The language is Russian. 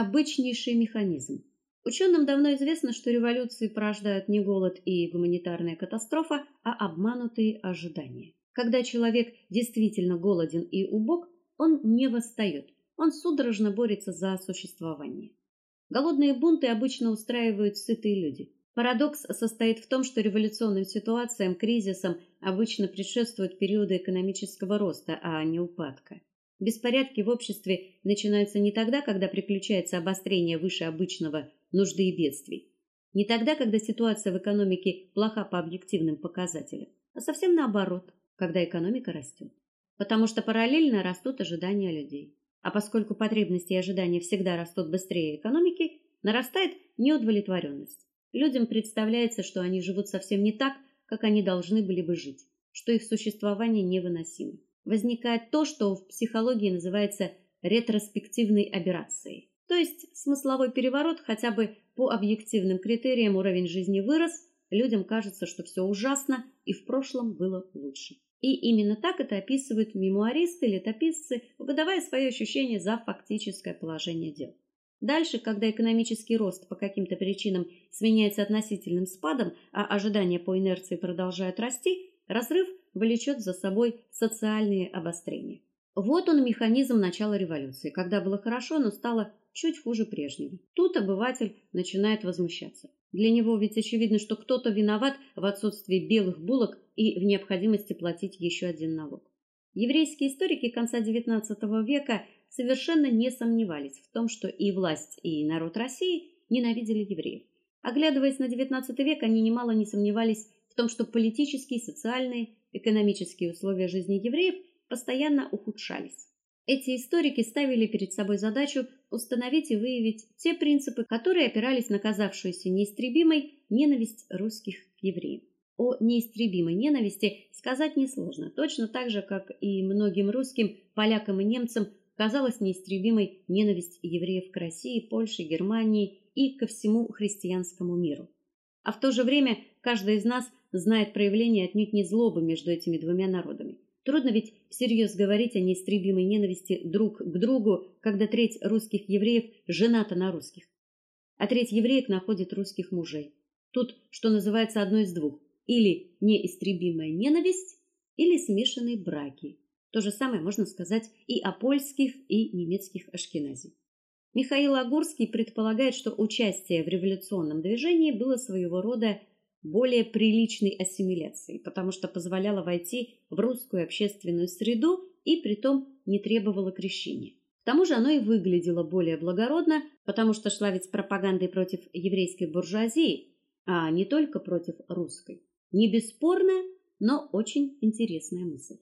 обычнейший механизм. Ученым давно известно, что революции порождают не голод и гуманитарная катастрофа, а обманутые ожидания. Когда человек действительно голоден и убог, он не восстает. Он судорожно борется за существование. Голодные бунты обычно устраивают сытые люди. Парадокс состоит в том, что революционным ситуациям, кризисам обычно предшествуют периоды экономического роста, а не упадка. Беспорядки в обществе начинаются не тогда, когда приключается обострение выше обычного нужды и бедствий, не тогда, когда ситуация в экономике плоха по объективным показателям, а совсем наоборот, когда экономика растет. Потому что параллельно растут ожидания людей. А поскольку потребности и ожидания всегда растут быстрее экономики, нарастает неудовлетворенность. Людям представляется, что они живут совсем не так, как они должны были бы жить, что их существование невыносимо возникает то, что в психологии называется ретроспективной аберрацией. То есть смысловой переворот, хотя бы по объективным критериям уровень жизни вырос, людям кажется, что все ужасно и в прошлом было лучше. И именно так это описывают мемуаристы, летописцы, выдавая свои ощущения за фактическое положение дел. Дальше, когда экономический рост по каким-то причинам сменяется относительным спадом, а ожидания по инерции продолжают расти, разрыв влечет за собой социальные обострения. Вот он механизм начала революции, когда было хорошо, но стало чуть хуже прежнего. Тут обыватель начинает возмущаться. Для него ведь очевидно, что кто-то виноват в отсутствии белых булок и в необходимости платить еще один налог. Еврейские историки конца XIX века совершенно не сомневались в том, что и власть, и народ России ненавидели евреев. Оглядываясь на XIX век, они немало не сомневались том, что политические, социальные экономические условия жизни евреев постоянно ухудшались. Эти историки ставили перед собой задачу установить и выявить те принципы, которые опирались на казавшуюся неистребимой ненависть русских к евреям. О неистребимой ненависти сказать несложно, точно так же, как и многим русским, полякам и немцам казалась неистребимой ненависть евреев к России, Польше, Германии и ко всему христианскому миру. А в то же время каждый из нас знает проявление отнюдь не злобы между этими двумя народами. Трудно ведь всерьез говорить о неистребимой ненависти друг к другу, когда треть русских евреев жената на русских, а треть евреек находит русских мужей. Тут, что называется, одно из двух: или неистребимая ненависть, или смешанные браки. То же самое можно сказать и о польских и немецких ашкенази. Михаил Агурский предполагает, что участие в революционном движении было своего рода более приличной ассимиляцией, потому что позволяло войти в русскую общественную среду и притом не требовало крещения. К тому же оно и выглядело более благородно, потому что шла ведь пропаганда против еврейской буржуазии, а не только против русской. Не бесспорная, но очень интересная мысль.